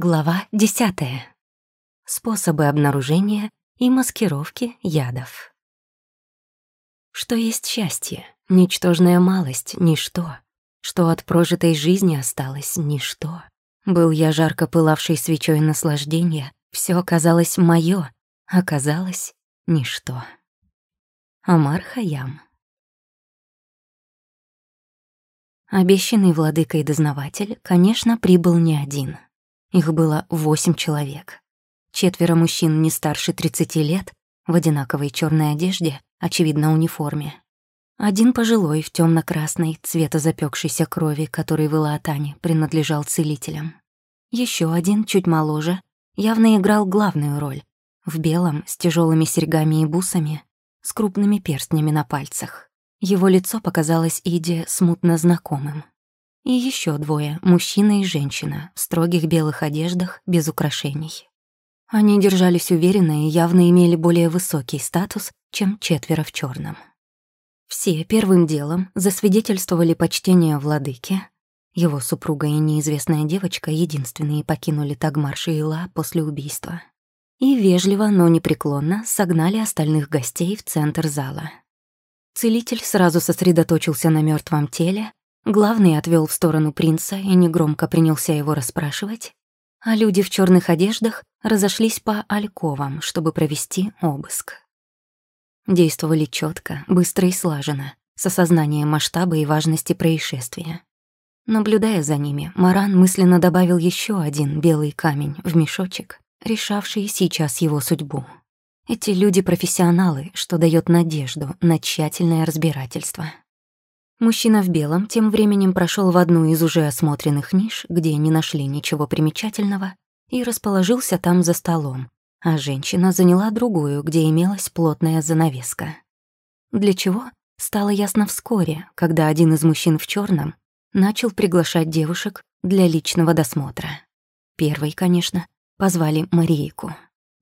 Глава 10. Способы обнаружения и маскировки ядов. Что есть счастье? Ничтожная малость, ничто. Что от прожитой жизни осталось, ничто. Был я жарко пылавшей свечой наслаждения, все оказалось моё, оказалось ничто. Амар Хаям. Обещанный владыкой-дознаватель, конечно, прибыл не один — их было восемь человек. Четверо мужчин не старше 30 лет, в одинаковой черной одежде, очевидно, униформе. Один пожилой в темно красной цвета запекшейся крови, который в Илаатане принадлежал целителям. Еще один, чуть моложе, явно играл главную роль. В белом, с тяжелыми серьгами и бусами, с крупными перстнями на пальцах. Его лицо показалось Иде смутно знакомым. И еще двое, мужчина и женщина, в строгих белых одеждах, без украшений. Они держались уверенно и явно имели более высокий статус, чем четверо в черном. Все первым делом засвидетельствовали почтение владыке. Его супруга и неизвестная девочка единственные покинули Тагмар Шиила после убийства. И вежливо, но непреклонно согнали остальных гостей в центр зала. Целитель сразу сосредоточился на мертвом теле, Главный отвел в сторону принца и негромко принялся его расспрашивать, а люди в черных одеждах разошлись по альковам, чтобы провести обыск. Действовали четко, быстро и слаженно, с осознанием масштаба и важности происшествия. Наблюдая за ними, Маран мысленно добавил еще один белый камень в мешочек, решавший сейчас его судьбу. Эти люди профессионалы, что дает надежду на тщательное разбирательство. Мужчина в белом тем временем прошел в одну из уже осмотренных ниш, где не нашли ничего примечательного, и расположился там за столом, а женщина заняла другую, где имелась плотная занавеска. Для чего? Стало ясно вскоре, когда один из мужчин в черном начал приглашать девушек для личного досмотра. Первой, конечно, позвали Марийку.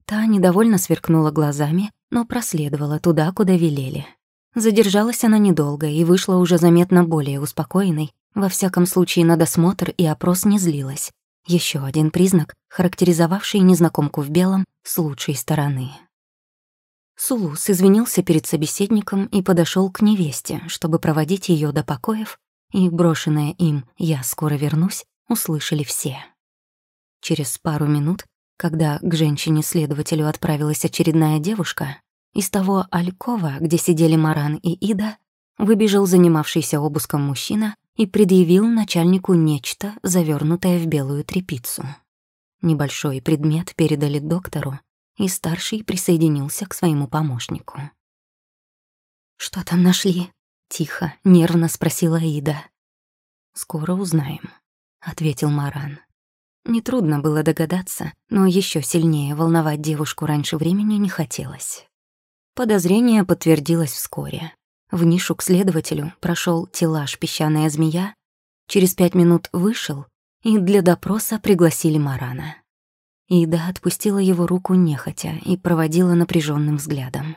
Та недовольно сверкнула глазами, но проследовала туда, куда велели. Задержалась она недолго и вышла уже заметно более успокоенной. Во всяком случае, на досмотр и опрос не злилась. Еще один признак, характеризовавший незнакомку в белом с лучшей стороны. Сулус извинился перед собеседником и подошел к невесте, чтобы проводить ее до покоев, и брошенное им «я скоро вернусь» услышали все. Через пару минут, когда к женщине-следователю отправилась очередная девушка, из того алькова, где сидели Маран и Ида, выбежал занимавшийся обыском мужчина и предъявил начальнику нечто, завернутое в белую тряпицу. Небольшой предмет передали доктору, и старший присоединился к своему помощнику. «Что там нашли?» — тихо, нервно спросила Ида. «Скоро узнаем», — ответил Маран. Нетрудно было догадаться, но еще сильнее волновать девушку раньше времени не хотелось. Подозрение подтвердилось вскоре. В нишу к следователю прошел телаж песчаная змея, через пять минут вышел, и для допроса пригласили Марана. Ида отпустила его руку нехотя и проводила напряженным взглядом.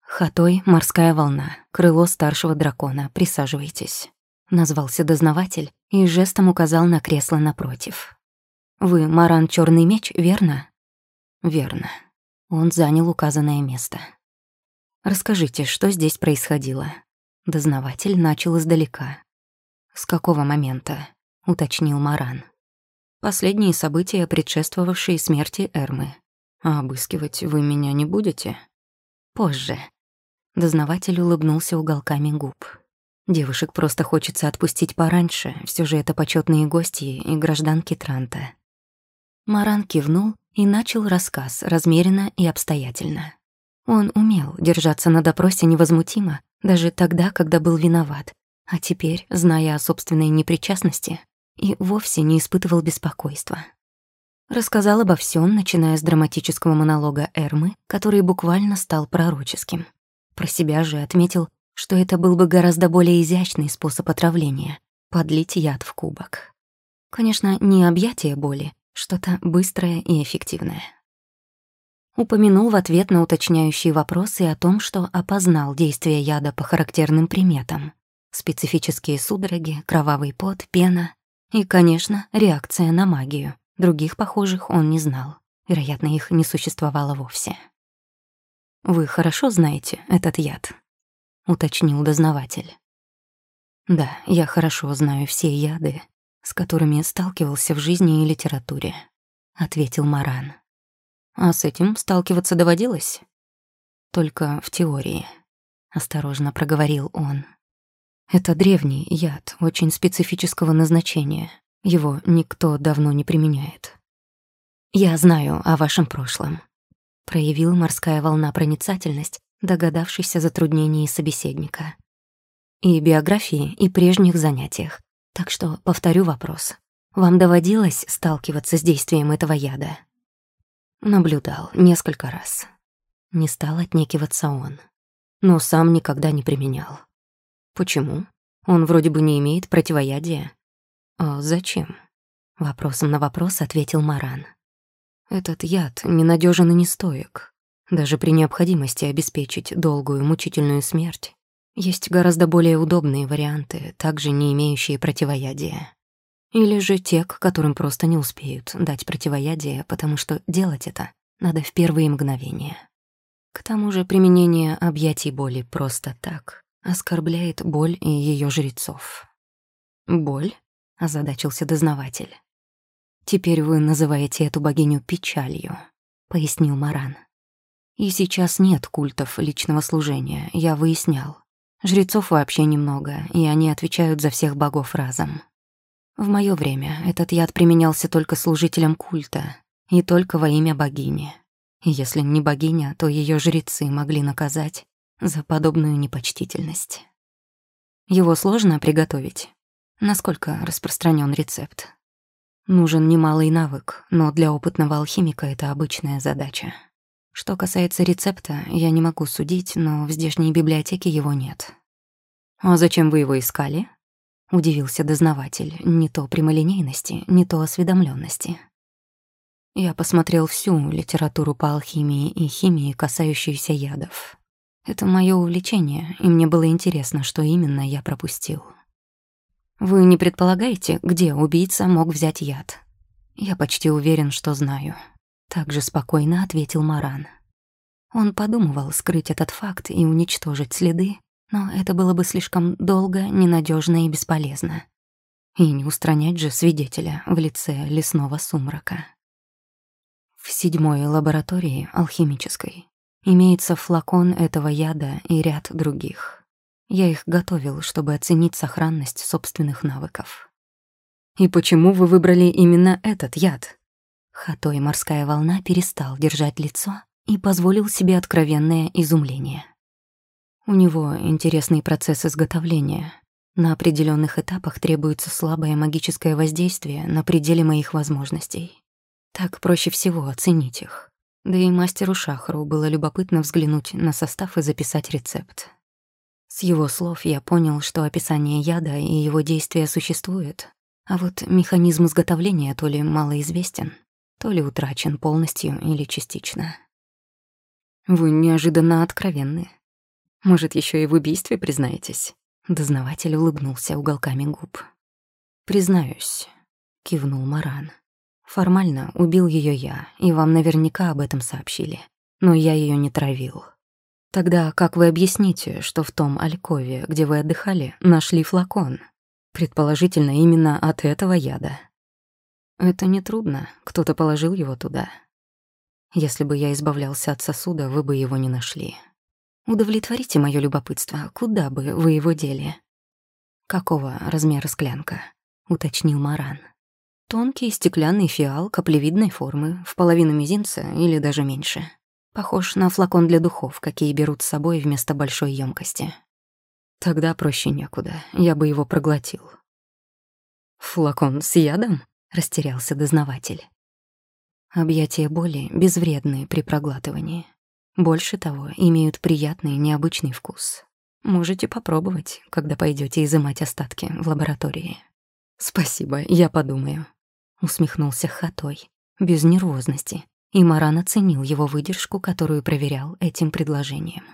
«Хатой, морская волна, крыло старшего дракона, присаживайтесь», — назвался дознаватель и жестом указал на кресло напротив. «Вы Маран Черный меч, верно?» «Верно», он занял указанное место. «Расскажите, что здесь происходило?» Дознаватель начал издалека. «С какого момента?» — уточнил Маран. «Последние события, предшествовавшие смерти Эрмы. А обыскивать вы меня не будете?» «Позже». Дознаватель улыбнулся уголками губ. Девушек просто хочется отпустить пораньше, все же это почетные гости и гражданки Транта. Маран кивнул и начал рассказ размеренно и обстоятельно. Он умел держаться на допросе невозмутимо, даже тогда, когда был виноват, а теперь, зная о собственной непричастности, и вовсе не испытывал беспокойства. Рассказал обо всем, начиная с драматического монолога Эрмы, который буквально стал пророческим. Про себя же отметил, что это был бы гораздо более изящный способ отравления — подлить яд в кубок. Конечно, не объятие боли, что-то быстрое и эффективное. Упомянул в ответ на уточняющие вопросы о том, что опознал действие яда по характерным приметам. Специфические судороги, кровавый пот, пена. И, конечно, реакция на магию. Других похожих он не знал. Вероятно, их не существовало вовсе. «Вы хорошо знаете этот яд?» — уточнил дознаватель. «Да, я хорошо знаю все яды, с которыми сталкивался в жизни и литературе», — ответил Маран. «А с этим сталкиваться доводилось?» «Только в теории», — осторожно проговорил он. «Это древний яд, очень специфического назначения. Его никто давно не применяет». «Я знаю о вашем прошлом», проявил морская волна проницательность, догадавшись о затруднении собеседника. И биографии, и прежних занятиях. Так что повторю вопрос. Вам доводилось сталкиваться с действием этого яда? Наблюдал несколько раз. Не стал отнекиваться он. Но сам никогда не применял. Почему? Он вроде бы не имеет противоядия. А зачем? Вопросом на вопрос ответил Маран. Этот яд ненадежен и не стоек. Даже при необходимости обеспечить долгую мучительную смерть, есть гораздо более удобные варианты, также не имеющие противоядия. Или же те, к которым просто не успеют дать противоядие, потому что делать это надо в первые мгновения. К тому же применение объятий боли просто так оскорбляет боль и ее жрецов. «Боль?» — озадачился дознаватель. «Теперь вы называете эту богиню печалью», — пояснил Маран. «И сейчас нет культов личного служения, я выяснял. Жрецов вообще немного, и они отвечают за всех богов разом. В моё время этот яд применялся только служителям культа, и только во имя богини. И если не богиня, то её жрецы могли наказать за подобную непочтительность. Его сложно приготовить. Насколько распространен рецепт? Нужен немалый навык, но для опытного алхимика это обычная задача. Что касается рецепта, я не могу судить, но в здешней библиотеке его нет. «А зачем вы его искали?» — удивился дознаватель, не то прямолинейности, не то осведомленности. Я посмотрел всю литературу по алхимии и химии, касающуюся ядов. Это мое увлечение, и мне было интересно, что именно я пропустил. Вы не предполагаете, где убийца мог взять яд? Я почти уверен, что знаю. Так же спокойно ответил Маран. Он подумывал скрыть этот факт и уничтожить следы, но это было бы слишком долго, ненадежно и бесполезно. И не устранять же свидетеля в лице лесного сумрака. В седьмой лаборатории алхимической имеется флакон этого яда и ряд других. Я их готовил, чтобы оценить сохранность собственных навыков. «И почему вы выбрали именно этот яд?» Хатой морская волна перестал держать лицо и позволил себе откровенное изумление. У него интересный процесс изготовления. На определенных этапах требуется слабое магическое воздействие на пределе моих возможностей. Так проще всего оценить их. Да и мастеру Шахру было любопытно взглянуть на состав и записать рецепт. С его слов я понял, что описание яда и его действия существует, а вот механизм изготовления то ли малоизвестен, то ли утрачен полностью или частично. Вы неожиданно откровенны. Может, еще и в убийстве признаетесь? Дознаватель улыбнулся уголками губ. «Признаюсь», — кивнул Маран. «Формально убил ее я, и вам наверняка об этом сообщили. Но я ее не травил. Тогда как вы объясните, что в том алькове, где вы отдыхали, нашли флакон? Предположительно, именно от этого яда. Это нетрудно, кто-то положил его туда. Если бы я избавлялся от сосуда, вы бы его не нашли. Удовлетворите моё любопытство, куда бы вы его дели? Какого размера склянка? уточнил Маран. Тонкий стеклянный фиал каплевидной формы, в половину мизинца или даже меньше. Похож на флакон для духов, какие берут с собой вместо большой емкости. Тогда проще некуда, я бы его проглотил. «Флакон с ядом?» — растерялся дознаватель. Объятия боли безвредны при проглатывании. Больше того, имеют приятный, необычный вкус. Можете попробовать, когда пойдете изымать остатки в лаборатории. «Спасибо, я подумаю», — усмехнулся Хатой, без нервозности, и Маран оценил его выдержку, которую проверял этим предложением.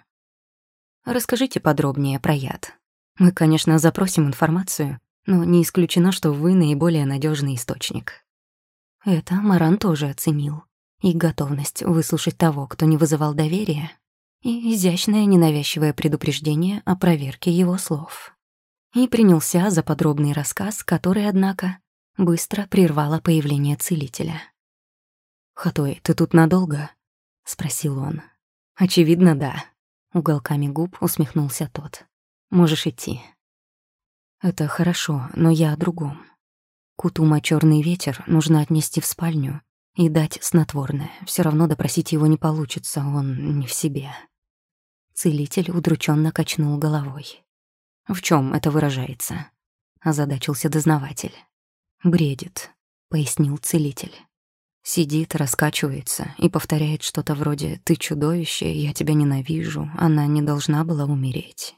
«Расскажите подробнее про яд. Мы, конечно, запросим информацию, но не исключено, что вы наиболее надежный источник. Это Маран тоже оценил. И готовность выслушать того, кто не вызывал доверия, и изящное ненавязчивое предупреждение о проверке его слов. И принялся за подробный рассказ, который, однако, быстро прервало появление целителя. «Хатой, ты тут надолго?» — спросил он. «Очевидно, да». Уголками губ усмехнулся тот. «Можешь идти». «Это хорошо, но я о другом. Кутума черный ветер нужно отнести в спальню и дать снотворное. Все равно допросить его не получится, он не в себе». Целитель удрученно качнул головой. «В чем это выражается?» — озадачился дознаватель. «Бредит», — пояснил целитель. Сидит, раскачивается и повторяет что-то вроде «Ты чудовище, я тебя ненавижу, она не должна была умереть».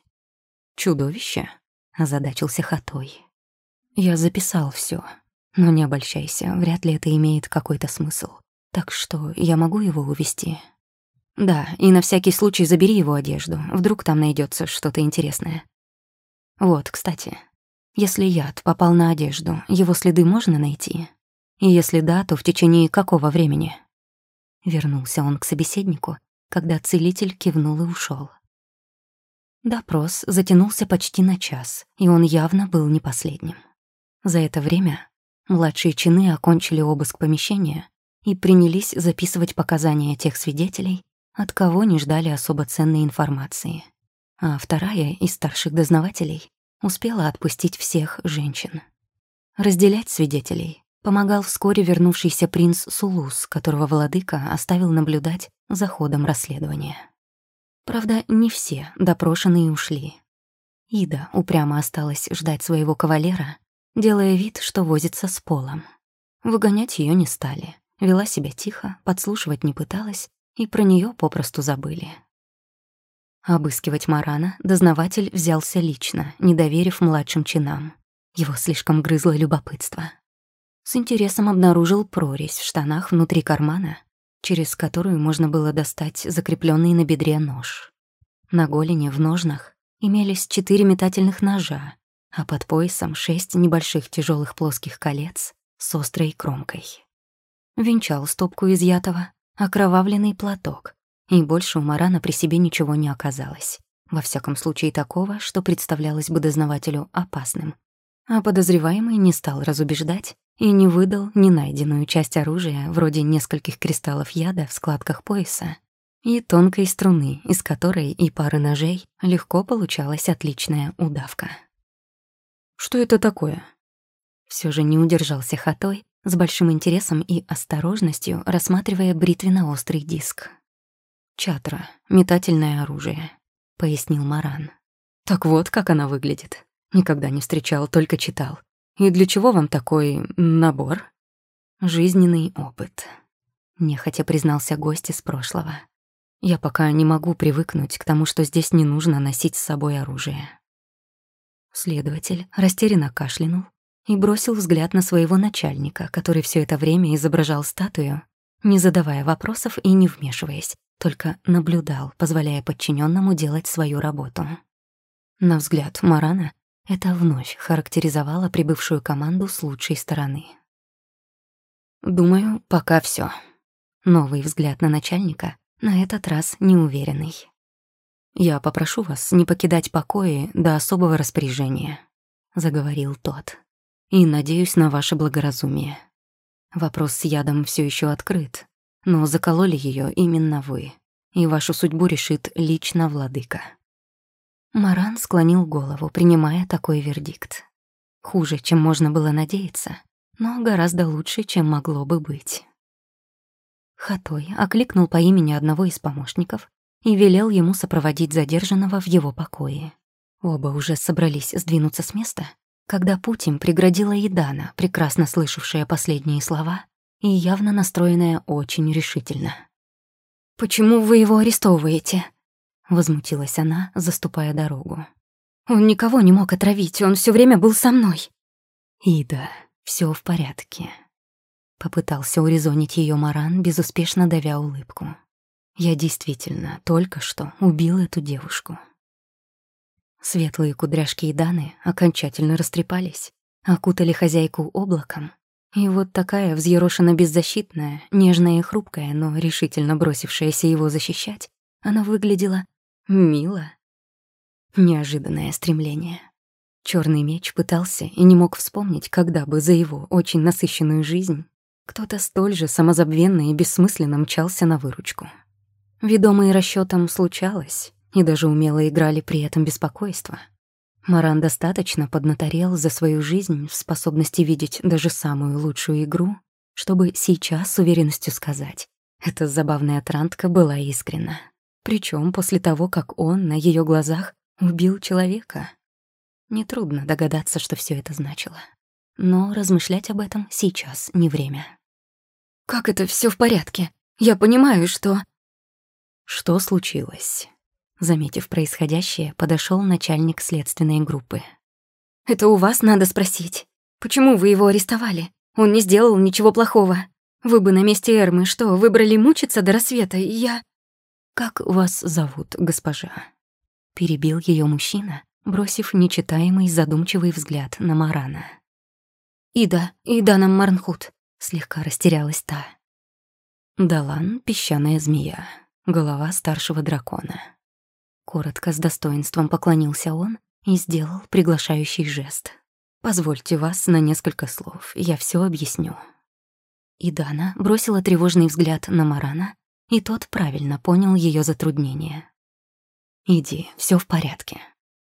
«Чудовище?» — озадачился Хатой. «Я записал все, но не обольщайся, вряд ли это имеет какой-то смысл. Так что я могу его увести. «Да, и на всякий случай забери его одежду, вдруг там найдется что-то интересное». «Вот, кстати, если яд попал на одежду, его следы можно найти?» И если да, то в течение какого времени? Вернулся он к собеседнику, когда целитель кивнул и ушел. Допрос затянулся почти на час, и он явно был не последним. За это время младшие чины окончили обыск помещения и принялись записывать показания тех свидетелей, от кого не ждали особо ценной информации. А вторая из старших дознавателей успела отпустить всех женщин. Разделять свидетелей помогал вскоре вернувшийся принц Сулус, которого владыка оставил наблюдать за ходом расследования. Правда, не все допрошенные ушли. Ида упрямо осталась ждать своего кавалера, делая вид, что возится с полом. Выгонять ее не стали, вела себя тихо, подслушивать не пыталась, и про нее попросту забыли. Обыскивать Марана дознаватель взялся лично, не доверив младшим чинам. Его слишком грызло любопытство. С интересом обнаружил прорезь в штанах внутри кармана, через которую можно было достать закрепленный на бедре нож. На голени в ножнах имелись четыре метательных ножа, а под поясом шесть небольших тяжелых плоских колец с острой кромкой. Венчал стопку изъятого, окровавленный платок, и больше у Марана при себе ничего не оказалось. Во всяком случае такого, что представлялось бы дознавателю опасным. А подозреваемый не стал разубеждать и не выдал ни найденную часть оружия, вроде нескольких кристаллов яда в складках пояса, и тонкой струны, из которой и пары ножей легко получалась отличная удавка. «Что это такое?» Все же не удержался Хатой, с большим интересом и осторожностью рассматривая бритвенно-острый диск. «Чатра, метательное оружие», — пояснил Маран. «Так вот, как она выглядит. Никогда не встречал, только читал. И для чего вам такой набор? Жизненный опыт. Нехотя признался гость из прошлого. Я пока не могу привыкнуть к тому, что здесь не нужно носить с собой оружие. Следователь растерянно кашлянул и бросил взгляд на своего начальника, который все это время изображал статую, не задавая вопросов и не вмешиваясь, только наблюдал, позволяя подчиненному делать свою работу. На взгляд Марана это вновь характеризовало прибывшую команду с лучшей стороны. «Думаю, пока все. Новый взгляд на начальника, на этот раз неуверенный. «Я попрошу вас не покидать покои до особого распоряжения», — заговорил тот. «И надеюсь на ваше благоразумие. Вопрос с ядом все еще открыт, но закололи ее именно вы, и вашу судьбу решит лично владыка». Маран склонил голову, принимая такой вердикт. Хуже, чем можно было надеяться, но гораздо лучше, чем могло бы быть. Хатой окликнул по имени одного из помощников и велел ему сопроводить задержанного в его покое. Оба уже собрались сдвинуться с места, когда путь им преградила Идана, прекрасно слышавшая последние слова и явно настроенная очень решительно. «Почему вы его арестовываете?» — возмутилась она, заступая дорогу. «Он никого не мог отравить, он все время был со мной». «Ида, все в порядке», — попытался урезонить ее Маран, безуспешно давя улыбку. «Я действительно только что убил эту девушку». Светлые кудряшки Иданы окончательно растрепались, окутали хозяйку облаком. И вот такая взъерошена беззащитная, нежная и хрупкая, но решительно бросившаяся его защищать, она выглядела мило. Неожиданное стремление. Черный меч пытался и не мог вспомнить, когда бы за его очень насыщенную жизнь кто-то столь же самозабвенно и бессмысленно мчался на выручку. Ведомые расчетом случалось, и даже умело играли при этом беспокойство. Маран достаточно поднаторел за свою жизнь в способности видеть даже самую лучшую игру, чтобы сейчас с уверенностью сказать, эта забавная трантка была искренна. Причем после того, как он на ее глазах убил человека. Нетрудно догадаться, что все это значило. Но размышлять об этом сейчас не время. «Как это все в порядке? Я понимаю, что...» Что случилось? Заметив происходящее, подошел начальник следственной группы. «Это у вас надо спросить. Почему вы его арестовали? Он не сделал ничего плохого. Вы бы на месте Эрмы что, выбрали мучиться до рассвета, и я...» «Как вас зовут, госпожа?» Перебил ее мужчина, бросив нечитаемый задумчивый взгляд на Марана. «Ида, Ида нам Марнхут», — слегка растерялась та. Далан — песчаная змея голова старшего дракона. Коротко, с достоинством поклонился он и сделал приглашающий жест. «Позвольте вас на несколько слов, я все объясню». И Дана бросила тревожный взгляд на Марана, и тот правильно понял ее затруднение. «Иди, все в порядке.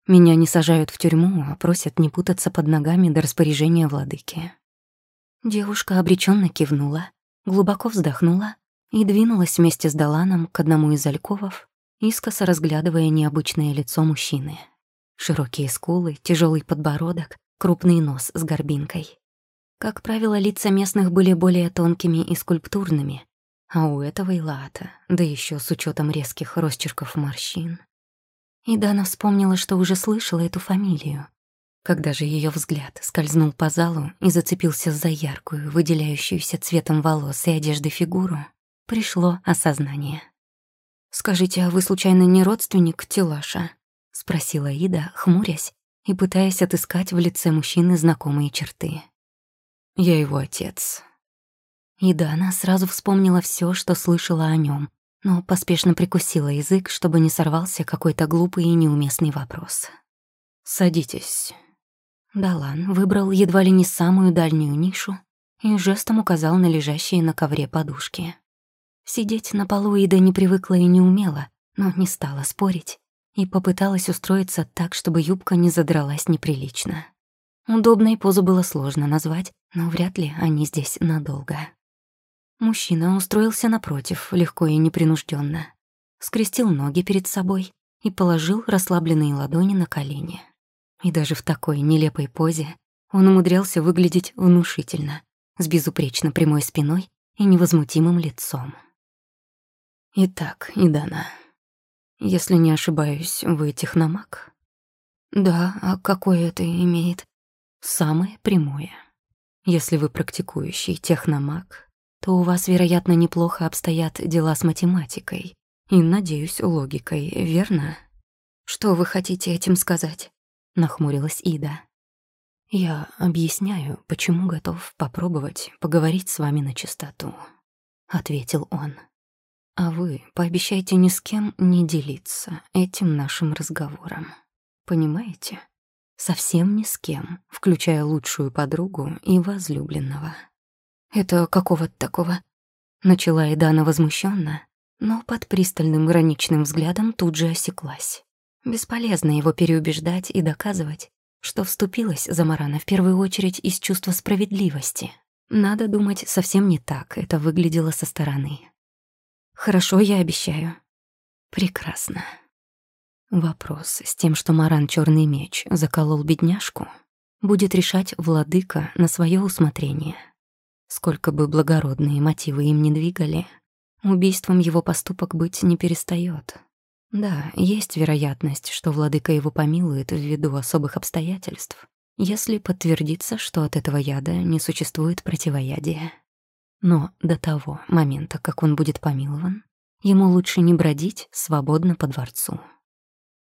Меня не сажают в тюрьму, а просят не путаться под ногами до распоряжения владыки». Девушка обреченно кивнула, глубоко вздохнула и двинулась вместе с Даланом к одному из альковов, искоса разглядывая необычное лицо мужчины. Широкие скулы, тяжелый подбородок, крупный нос с горбинкой. Как правило, лица местных были более тонкими и скульптурными, а у этого и лата, да еще с учетом резких росчерков морщин. И Дана вспомнила, что уже слышала эту фамилию. Когда же ее взгляд скользнул по залу и зацепился за яркую, выделяющуюся цветом волос и одежды фигуру, пришло осознание. «Скажите, а вы случайно не родственник Тилаша?» — спросила Ида, хмурясь и пытаясь отыскать в лице мужчины знакомые черты. «Я его отец». Ида, она сразу вспомнила все, что слышала о нем, но поспешно прикусила язык, чтобы не сорвался какой-то глупый и неуместный вопрос. «Садитесь». Далан выбрал едва ли не самую дальнюю нишу и жестом указал на лежащие на ковре подушки. Сидеть на полу Ида не привыкла и не умела, но не стала спорить и попыталась устроиться так, чтобы юбка не задралась неприлично. Удобной позу было сложно назвать, но вряд ли они здесь надолго. Мужчина устроился напротив, легко и непринужденно, скрестил ноги перед собой и положил расслабленные ладони на колени. И даже в такой нелепой позе он умудрялся выглядеть внушительно, с безупречно прямой спиной и невозмутимым лицом. Итак, Идана, если не ошибаюсь, вы техномаг? Да, а какое это имеет? Самое прямое. Если вы практикующий техномаг, то у вас, вероятно, неплохо обстоят дела с математикой и, надеюсь, логикой, верно? Что вы хотите этим сказать? Нахмурилась Ида. Я объясняю, почему готов попробовать поговорить с вами на чистоту, ответил он. А вы пообещайте ни с кем не делиться этим нашим разговором. Понимаете? Совсем ни с кем, включая лучшую подругу и возлюбленного. Это какого-то такого? Начала Эдана возмущенно, но под пристальным граничным взглядом тут же осеклась. Бесполезно его переубеждать и доказывать, что вступилась за Марана в первую очередь из чувства справедливости. Надо думать, совсем не так это выглядело со стороны. Хорошо, я обещаю. Прекрасно. Вопрос с тем, что Маран Черный меч заколол бедняжку, будет решать владыка на свое усмотрение. Сколько бы благородные мотивы им не двигали, убийством его поступок быть не перестает. Да, есть вероятность, что владыка его помилует ввиду особых обстоятельств, если подтвердится, что от этого яда не существует противоядия. Но до того момента, как он будет помилован, ему лучше не бродить свободно по дворцу.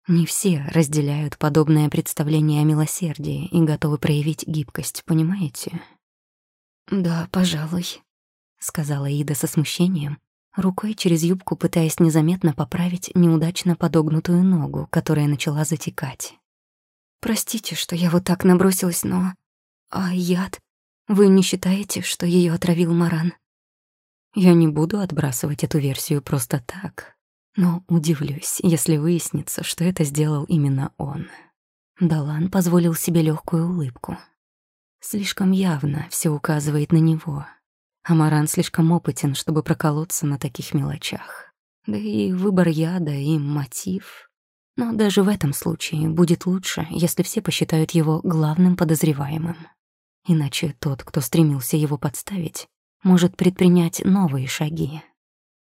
Не все разделяют подобное представление о милосердии и готовы проявить гибкость, понимаете? «Да, пожалуй», — сказала Ида со смущением, рукой через юбку пытаясь незаметно поправить неудачно подогнутую ногу, которая начала затекать. «Простите, что я вот так набросилась, но... А яд? Вы не считаете, что ее отравил Маран?» Я не буду отбрасывать эту версию просто так, но удивлюсь, если выяснится, что это сделал именно он. Далан позволил себе легкую улыбку. Слишком явно все указывает на него. Амаран слишком опытен, чтобы проколоться на таких мелочах. Да и выбор яда, и мотив. Но даже в этом случае будет лучше, если все посчитают его главным подозреваемым. Иначе тот, кто стремился его подставить, может предпринять новые шаги.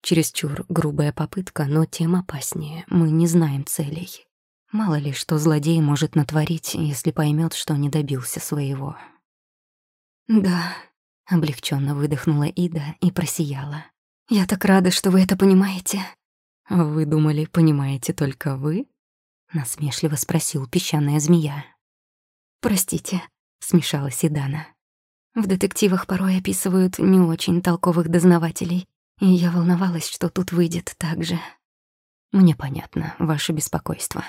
Чересчур грубая попытка, но тем опаснее. Мы не знаем целей. Мало ли, что злодей может натворить, если поймет, что не добился своего. «Да», — облегченно выдохнула Ида и просияла. «Я так рада, что вы это понимаете». «Вы думали, понимаете только вы?» — насмешливо спросил песчаная змея. «Простите», — смешалась Идана. «В детективах порой описывают не очень толковых дознавателей, и я волновалась, что тут выйдет так же. Мне понятно ваше беспокойство.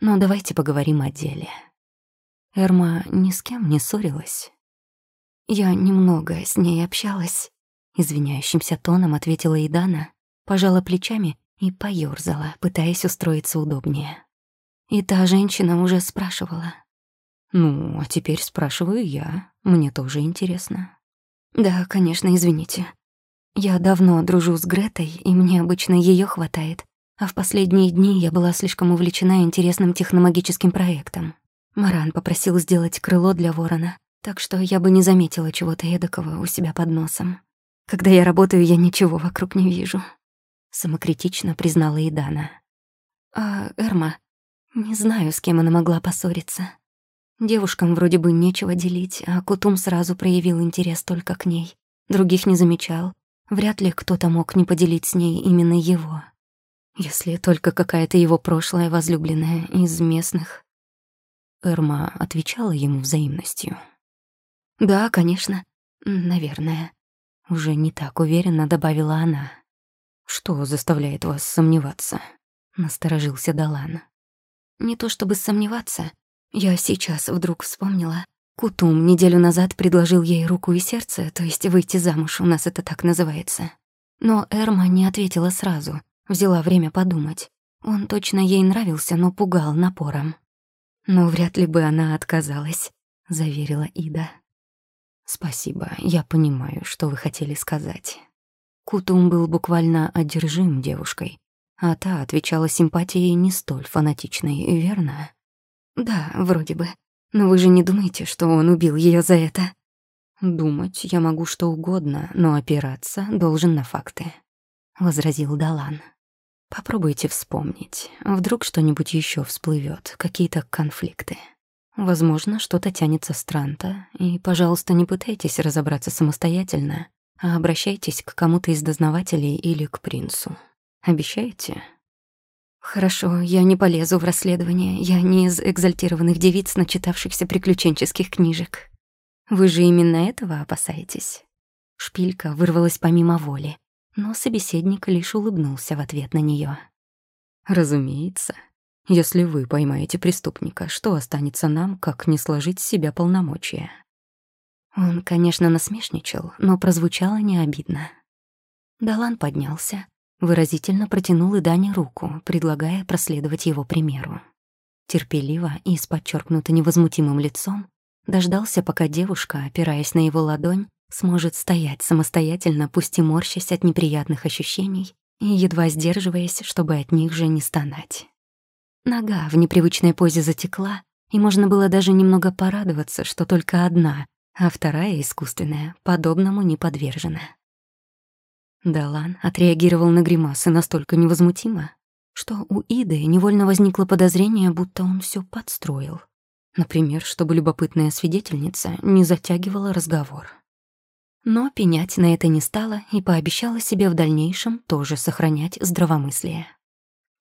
Но давайте поговорим о деле. Эрма ни с кем не ссорилась. Я немного с ней общалась. Извиняющимся тоном ответила Идана, пожала плечами и поёрзала, пытаясь устроиться удобнее. И та женщина уже спрашивала. «Ну, а теперь спрашиваю я. Мне тоже интересно». «Да, конечно, извините. Я давно дружу с Гретой, и мне обычно ее хватает. А в последние дни я была слишком увлечена интересным техномагическим проектом. Маран попросил сделать крыло для ворона, так что я бы не заметила чего-то эдакого у себя под носом. Когда я работаю, я ничего вокруг не вижу. Самокритично признала Идана. А Эрма, не знаю, с кем она могла поссориться. Девушкам вроде бы нечего делить, а Кутум сразу проявил интерес только к ней. Других не замечал, Вряд ли кто-то мог не поделить с ней именно его. Если только какая-то его прошлая возлюбленная из местных. Эрма отвечала ему взаимностью. «Да, конечно. Наверное». Уже не так уверенно добавила она. «Что заставляет вас сомневаться?» — насторожился Далан. «Не то чтобы сомневаться. Я сейчас вдруг вспомнила, Кутум неделю назад предложил ей руку и сердце, то есть выйти замуж, у нас это так называется. Но Эрма не ответила сразу, взяла время подумать. Он точно ей нравился, но пугал напором. «Ну, вряд ли бы она отказалась», — заверила Ида. «Спасибо, я понимаю, что вы хотели сказать». Кутум был буквально одержим девушкой, а та отвечала симпатией не столь фанатичной, верно? «Да, вроде бы», но вы же не думаете, что он убил ее за это? Думать я могу что угодно, но опираться должен на факты, возразил Далан. Попробуйте вспомнить. Вдруг что-нибудь еще всплывет, какие-то конфликты. Возможно, что-то тянется с Транта, и, пожалуйста, не пытайтесь разобраться самостоятельно, а обращайтесь к кому-то из дознавателей или к принцу. Обещаете? «Хорошо, я не полезу в расследование. Я не из экзальтированных девиц, начитавшихся приключенческих книжек. Вы же именно этого опасаетесь?» Шпилька вырвалась помимо воли, но собеседник лишь улыбнулся в ответ на нее. «Разумеется. Если вы поймаете преступника, что останется нам, как не сложить с себя полномочия?» Он, конечно, насмешничал, но прозвучало не обидно. Далан поднялся, Выразительно протянул и Дане руку, предлагая проследовать его примеру. Терпеливо и с подчеркнуто невозмутимым лицом дождался, пока девушка, опираясь на его ладонь, сможет стоять самостоятельно, пусть и морщась от неприятных ощущений и едва сдерживаясь, чтобы от них же не стонать. Нога в непривычной позе затекла, и можно было даже немного порадоваться, что только одна, а вторая, искусственная, подобному не подвержена. Далан отреагировал на гримасы настолько невозмутимо, что у Иды невольно возникло подозрение, будто он все подстроил. Например, чтобы любопытная свидетельница не затягивала разговор. Но пенять на это не стала и пообещала себе в дальнейшем тоже сохранять здравомыслие.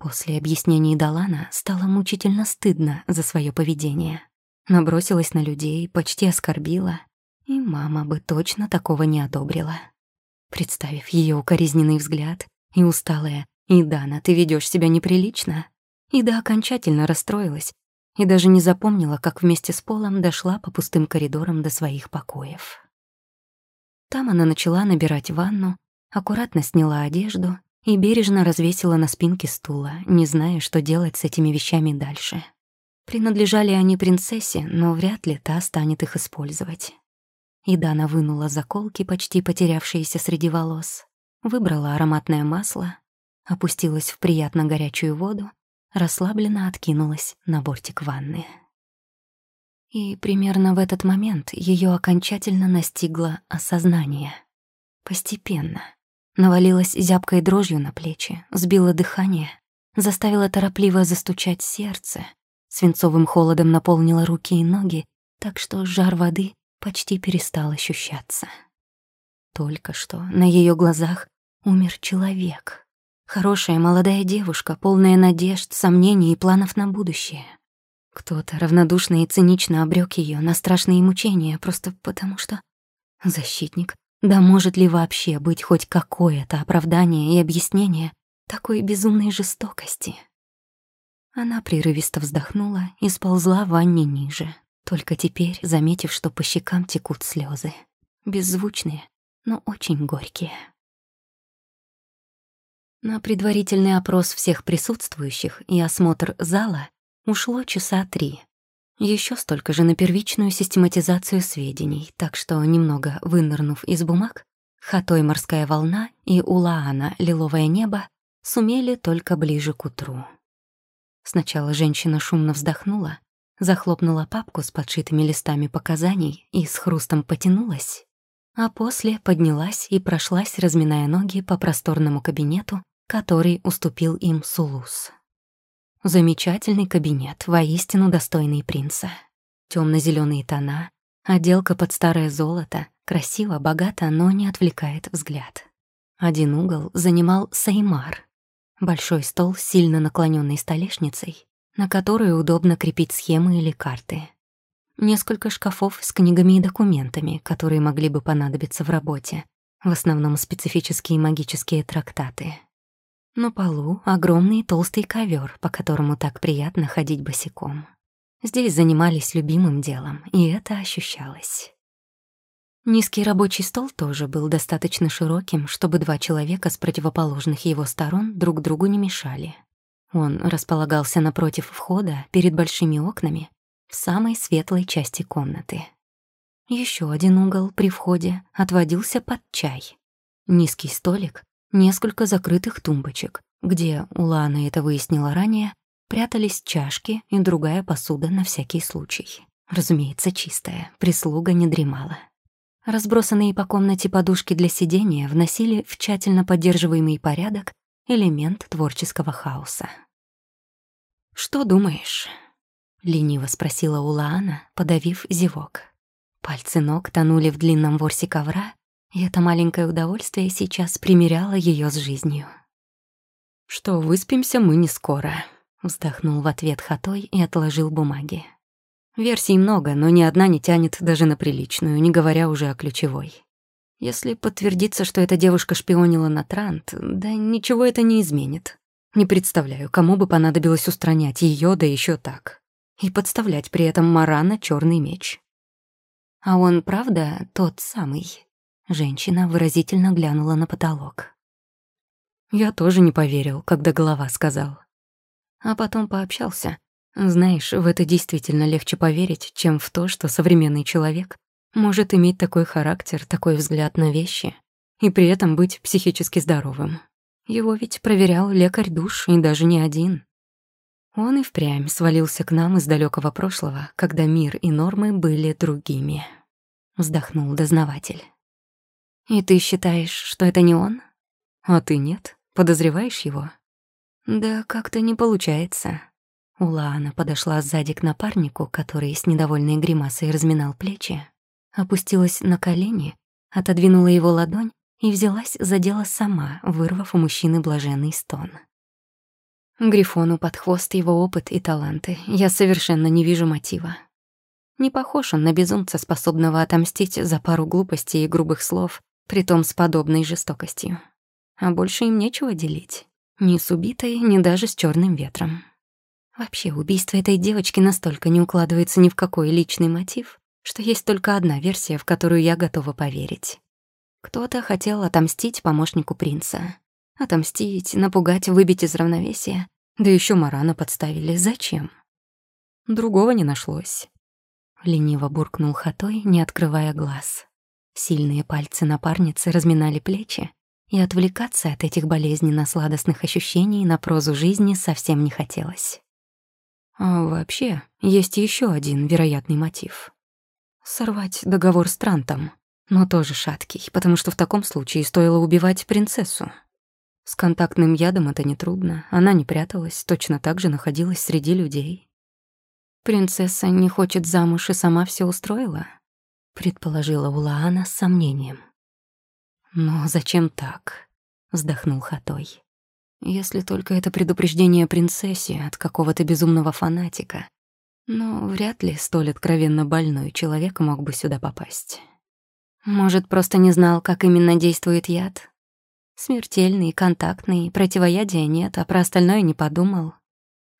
После объяснений Далана стало мучительно стыдно за свое поведение. Набросилась на людей, почти оскорбила, и мама бы точно такого не одобрила. Представив ее укоризненный взгляд и усталая «И Дана, ты ведешь себя неприлично», Ида окончательно расстроилась и даже не запомнила, как вместе с Полом дошла по пустым коридорам до своих покоев. Там она начала набирать ванну, аккуратно сняла одежду и бережно развесила на спинке стула, не зная, что делать с этими вещами дальше. Принадлежали они принцессе, но вряд ли та станет их использовать. И Дана вынула заколки, почти потерявшиеся среди волос, выбрала ароматное масло, опустилась в приятно горячую воду, расслабленно откинулась на бортик ванны. И примерно в этот момент ее окончательно настигло осознание. Постепенно. Навалилась зябкой дрожью на плечи, сбила дыхание, заставила торопливо застучать сердце, свинцовым холодом наполнила руки и ноги, так что жар воды почти перестал ощущаться. Только что на ее глазах умер человек. Хорошая молодая девушка, полная надежд, сомнений и планов на будущее. Кто-то равнодушно и цинично обрек ее на страшные мучения, просто потому что... Защитник. Да может ли вообще быть хоть какое-то оправдание и объяснение такой безумной жестокости? Она прерывисто вздохнула и сползла в ванне ниже, только теперь заметив, что по щекам текут слезы, Беззвучные, но очень горькие. На предварительный опрос всех присутствующих и осмотр зала ушло часа три. Еще столько же на первичную систематизацию сведений, так что, немного вынырнув из бумаг, Хатой «Морская волна» и Улаана «Лиловое небо» сумели только ближе к утру. Сначала женщина шумно вздохнула, захлопнула папку с подшитыми листами показаний и с хрустом потянулась, а после поднялась и прошлась, разминая ноги по просторному кабинету, который уступил им Сулус. Замечательный кабинет, воистину достойный принца. темно зеленые тона, отделка под старое золото, красиво, богато, но не отвлекает взгляд. Один угол занимал Саймар, Большой стол с сильно наклоненной столешницей, на которой удобно крепить схемы или карты. Несколько шкафов с книгами и документами, которые могли бы понадобиться в работе, в основном специфические магические трактаты. На полу огромный толстый ковер, по которому так приятно ходить босиком. Здесь занимались любимым делом, и это ощущалось. Низкий рабочий стол тоже был достаточно широким, чтобы два человека с противоположных его сторон друг другу не мешали. Он располагался напротив входа, перед большими окнами, в самой светлой части комнаты. Еще один угол при входе отводился под чай. Низкий столик, несколько закрытых тумбочек, где, Улана это выяснила ранее, прятались чашки и другая посуда на всякий случай. Разумеется, чистая, прислуга не дремала. Разбросанные по комнате подушки для сидения вносили в тщательно поддерживаемый порядок элемент творческого хаоса. «Что думаешь?» — лениво спросила Улаана, подавив зевок. Пальцы ног тонули в длинном ворсе ковра, и это маленькое удовольствие сейчас примеряло ее с жизнью. «Что выспимся мы не скоро», — вздохнул в ответ Хатой и отложил бумаги. Версий много, но ни одна не тянет даже на приличную, не говоря уже о ключевой. Если подтвердится, что эта девушка шпионила на Трант, да ничего это не изменит. Не представляю, кому бы понадобилось устранять ее, да еще так. И подставлять при этом Марана черный меч. А он, правда, тот самый? Женщина выразительно глянула на потолок. Я тоже не поверил, когда голова сказал. А потом пообщался, знаешь, в это действительно легче поверить, чем в то, что современный человек может иметь такой характер, такой взгляд на вещи и при этом быть психически здоровым. Его ведь проверял лекарь душ, и даже не один. Он и впрямь свалился к нам из далекого прошлого, когда мир и нормы были другими. Вздохнул дознаватель. «И ты считаешь, что это не он?» «А ты нет? Подозреваешь его?» «Да как-то не получается. Улаана подошла сзади к напарнику, который с недовольной гримасой разминал плечи, опустилась на колени, отодвинула его ладонь и взялась за дело сама, вырвав у мужчины блаженный стон. Грифону под хвост его опыт и таланты. Я совершенно не вижу мотива. Не похож он на безумца, способного отомстить за пару глупостей и грубых слов, притом с подобной жестокостью. А больше им нечего делить. Ни с убитой, ни даже с черным ветром. Вообще, убийство этой девочки настолько не укладывается ни в какой личный мотив, что есть только одна версия, в которую я готова поверить. Кто-то хотел отомстить помощнику принца. Отомстить, напугать, выбить из равновесия. Да еще Марана подставили. Зачем? Другого не нашлось. Лениво буркнул Хатой, не открывая глаз. Сильные пальцы напарницы разминали плечи, и отвлекаться от этих болезненно-сладостных ощущений на прозу жизни совсем не хотелось. А вообще, есть еще один вероятный мотив. Сорвать договор с Трантом, но тоже шаткий, потому что в таком случае стоило убивать принцессу. С контактным ядом это нетрудно, она не пряталась, точно так же находилась среди людей. «Принцесса не хочет замуж и сама все устроила?» — предположила Улаана с сомнением. «Но зачем так?» — вздохнул Хатой. «Если только это предупреждение принцессе от какого-то безумного фанатика. Но вряд ли столь откровенно больной человек мог бы сюда попасть. Может, просто не знал, как именно действует яд? Смертельный, контактный, противоядия нет, а про остальное не подумал.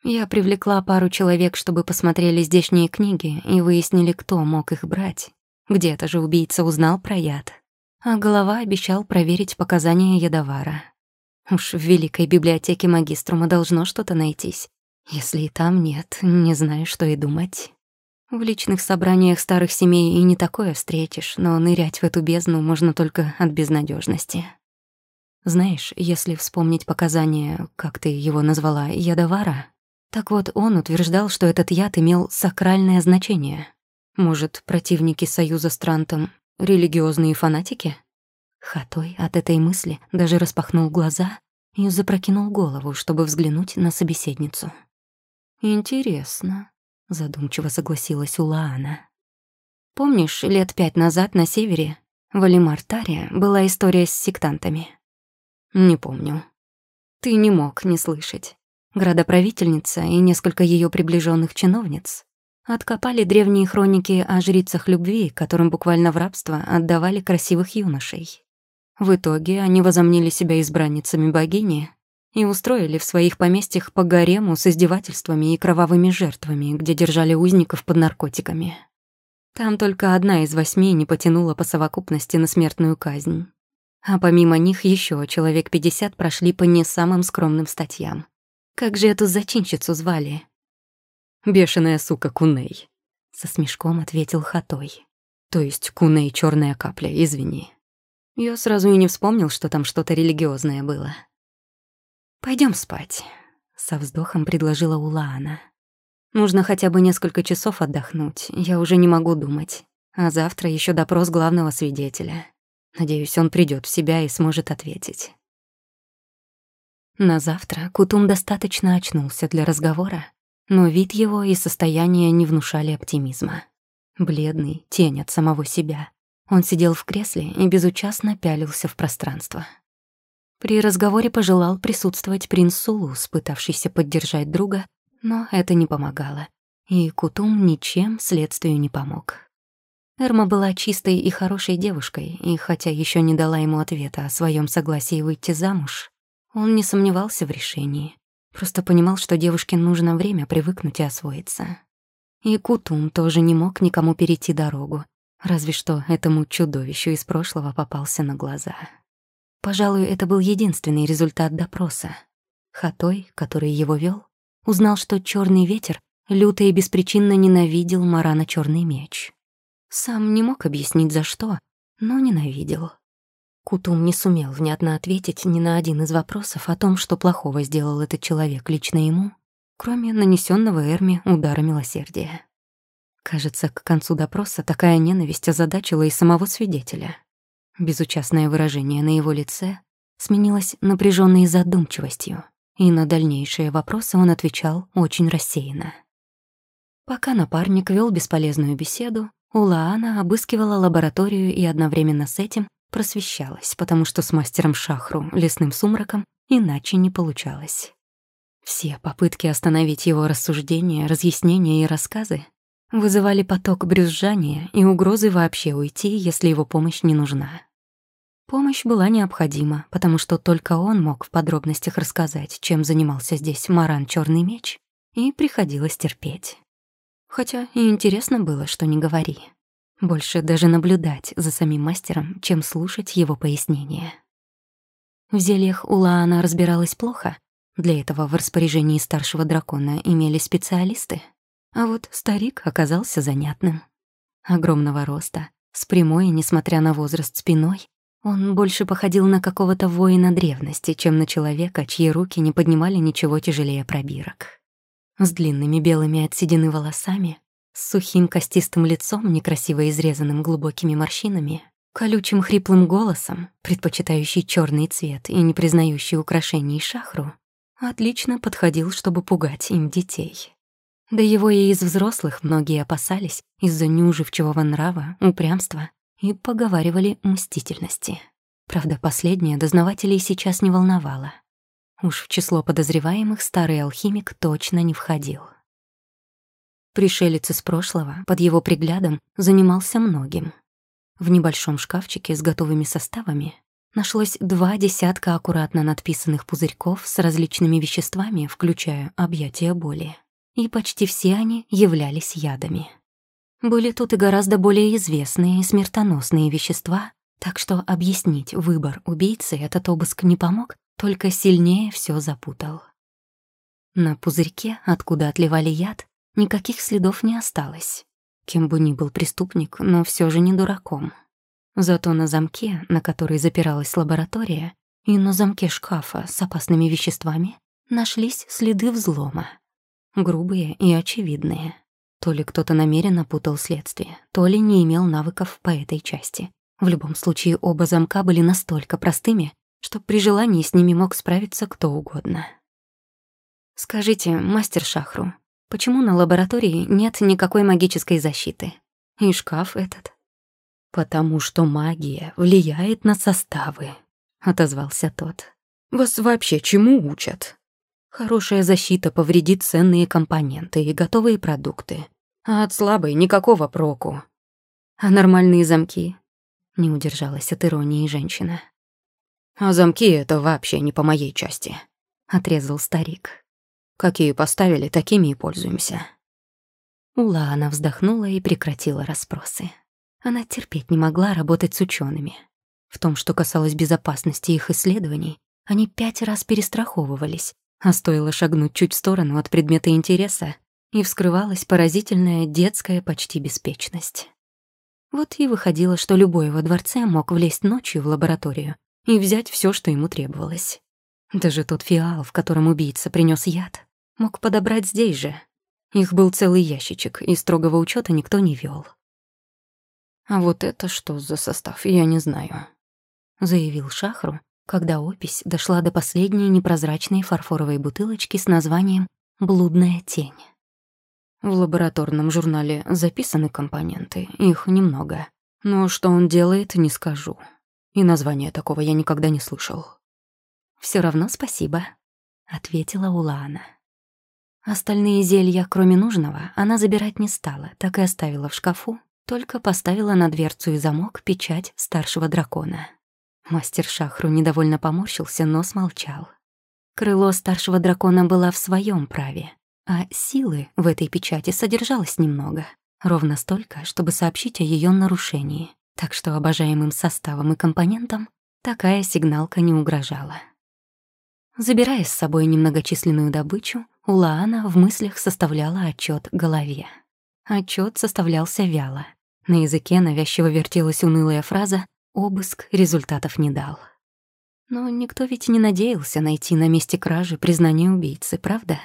Я привлекла пару человек, чтобы посмотрели здешние книги и выяснили, кто мог их брать. Где-то же убийца узнал про яд. А голова обещал проверить показания ядовара. Уж в Великой библиотеке магиструма должно что-то найтись. Если и там нет, не знаю, что и думать. В личных собраниях старых семей и не такое встретишь, но нырять в эту бездну можно только от безнадежности. Знаешь, если вспомнить показания, как ты его назвала, ядовара, так вот, он утверждал, что этот яд имел сакральное значение. Может, противники союза с Трантом — религиозные фанатики? Хатой от этой мысли даже распахнул глаза и запрокинул голову, чтобы взглянуть на собеседницу. «Интересно», — задумчиво согласилась Улаана. «Помнишь, лет пять назад на севере, в Алимартаре, была история с сектантами?» «Не помню». «Ты не мог не слышать. Градоправительница и несколько ее приближенных чиновниц откопали древние хроники о жрицах любви, которым буквально в рабство отдавали красивых юношей. В итоге они возомнили себя избранницами богини и устроили в своих поместьях по гарему с издевательствами и кровавыми жертвами, где держали узников под наркотиками. Там только одна из восьми не потянула по совокупности на смертную казнь. А помимо них еще человек пятьдесят прошли по не самым скромным статьям. Как же эту зачинщицу звали? Бешеная сука Куней. Со смешком ответил Хатой. То есть Куней черная капля, извини. Я сразу и не вспомнил, что там что-то религиозное было. Пойдем спать, со вздохом предложила Улаана. Нужно хотя бы несколько часов отдохнуть, я уже не могу думать. А завтра еще допрос главного свидетеля. Надеюсь, он придет в себя и сможет ответить. На завтра Кутум достаточно очнулся для разговора, но вид его и состояние не внушали оптимизма. Бледный, тень от самого себя. Он сидел в кресле и безучастно пялился в пространство. При разговоре пожелал присутствовать принц Сулус, пытавшийся поддержать друга, но это не помогало, и Кутум ничем следствию не помог. Эрма была чистой и хорошей девушкой, и хотя еще не дала ему ответа о своем согласии выйти замуж, он не сомневался в решении, просто понимал, что девушке нужно время привыкнуть и освоиться. И Кутум тоже не мог никому перейти дорогу, разве что этому чудовищу из прошлого попался на глаза. Пожалуй, это был единственный результат допроса. Хатой, который его вел, узнал, что черный ветер люто и беспричинно ненавидел Марана черный меч. Сам не мог объяснить, за что, но ненавидел. Кутум не сумел внятно ответить ни на один из вопросов о том, что плохого сделал этот человек лично ему, кроме нанесенного Эрми удара милосердия. Кажется, к концу допроса такая ненависть озадачила и самого свидетеля. Безучастное выражение на его лице сменилось напряженной задумчивостью, и на дальнейшие вопросы он отвечал очень рассеянно. Пока напарник вел бесполезную беседу, Улаана обыскивала лабораторию и одновременно с этим просвещалась, потому что с мастером Шахру, лесным сумраком, иначе не получалось. Все попытки остановить его рассуждения, разъяснения и рассказы вызывали поток брюзжания и угрозы вообще уйти, если его помощь не нужна. Помощь была необходима, потому что только он мог в подробностях рассказать, чем занимался здесь Маран Черный меч, и приходилось терпеть. Хотя и интересно было, что не говори. Больше даже наблюдать за самим мастером, чем слушать его пояснения. В зельях Улаана разбиралась плохо. Для этого в распоряжении старшего дракона имели специалисты. А вот старик оказался занятным. Огромного роста, с прямой, несмотря на возраст, спиной, он больше походил на какого-то воина древности, чем на человека, чьи руки не поднимали ничего тяжелее пробирок. С длинными белыми от седины волосами, с сухим костистым лицом, некрасиво изрезанным глубокими морщинами, колючим хриплым голосом, предпочитающий черный цвет и не признающий украшений шахру, отлично подходил, чтобы пугать им детей. Да его и из взрослых многие опасались из-за неуживчивого нрава, упрямства и поговаривали мстительности. Правда, последнее дознавателей сейчас не волновало. Уж в число подозреваемых старый алхимик точно не входил. Пришелец из прошлого под его приглядом занимался многим. В небольшом шкафчике с готовыми составами нашлось два десятка аккуратно надписанных пузырьков с различными веществами, включая объятия боли. И почти все они являлись ядами. Были тут и гораздо более известные и смертоносные вещества, так что объяснить выбор убийцы этот обыск не помог, только сильнее все запутал. На пузырьке, откуда отливали яд, никаких следов не осталось. Кем бы ни был преступник, но все же не дураком. Зато на замке, на который запиралась лаборатория, и на замке шкафа с опасными веществами нашлись следы взлома. Грубые и очевидные. То ли кто-то намеренно путал следствие, то ли не имел навыков по этой части. В любом случае, оба замка были настолько простыми, что при желании с ними мог справиться кто угодно. «Скажите, мастер Шахру, почему на лаборатории нет никакой магической защиты? И шкаф этот?» «Потому что магия влияет на составы», — отозвался тот. «Вас вообще чему учат?» Хорошая защита повредит ценные компоненты и готовые продукты. А от слабой никакого проку. А нормальные замки? Не удержалась от иронии женщина. А замки — это вообще не по моей части. Отрезал старик. Какие поставили, такими и пользуемся. Ула она вздохнула и прекратила расспросы. Она терпеть не могла работать с учеными. В том, что касалось безопасности их исследований, они пять раз перестраховывались, а стоило шагнуть чуть в сторону от предмета интереса, и вскрывалась поразительная детская почти беспечность. Вот и выходило, что любой во дворце мог влезть ночью в лабораторию и взять все, что ему требовалось. Даже тот фиал, в котором убийца принес яд, мог подобрать здесь же. Их был целый ящичек, и строгого учета никто не вел. «А вот это что за состав, я не знаю», — заявил Шахру, когда опись дошла до последней непрозрачной фарфоровой бутылочки с названием «Блудная тень». В лабораторном журнале записаны компоненты, их немного. Но что он делает, не скажу. И названия такого я никогда не слышал. Все равно спасибо», — ответила Улана. Остальные зелья, кроме нужного, она забирать не стала, так и оставила в шкафу, только поставила на дверцу и замок печать старшего дракона. Мастер Шахру недовольно поморщился, но смолчал. Крыло старшего дракона было в своем праве, а силы в этой печати содержалось немного, ровно столько, чтобы сообщить о ее нарушении, так что обожаемым составом и компонентам такая сигналка не угрожала. Забирая с собой немногочисленную добычу, Улаана в мыслях составляла отчет голове. Отчет составлялся вяло. На языке навязчиво вертелась унылая фраза Обыск результатов не дал. Но никто ведь не надеялся найти на месте кражи признание убийцы, правда?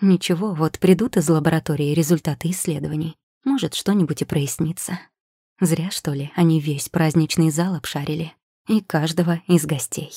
Ничего, вот придут из лаборатории результаты исследований. Может, что-нибудь и прояснится. Зря, что ли, они весь праздничный зал обшарили. И каждого из гостей.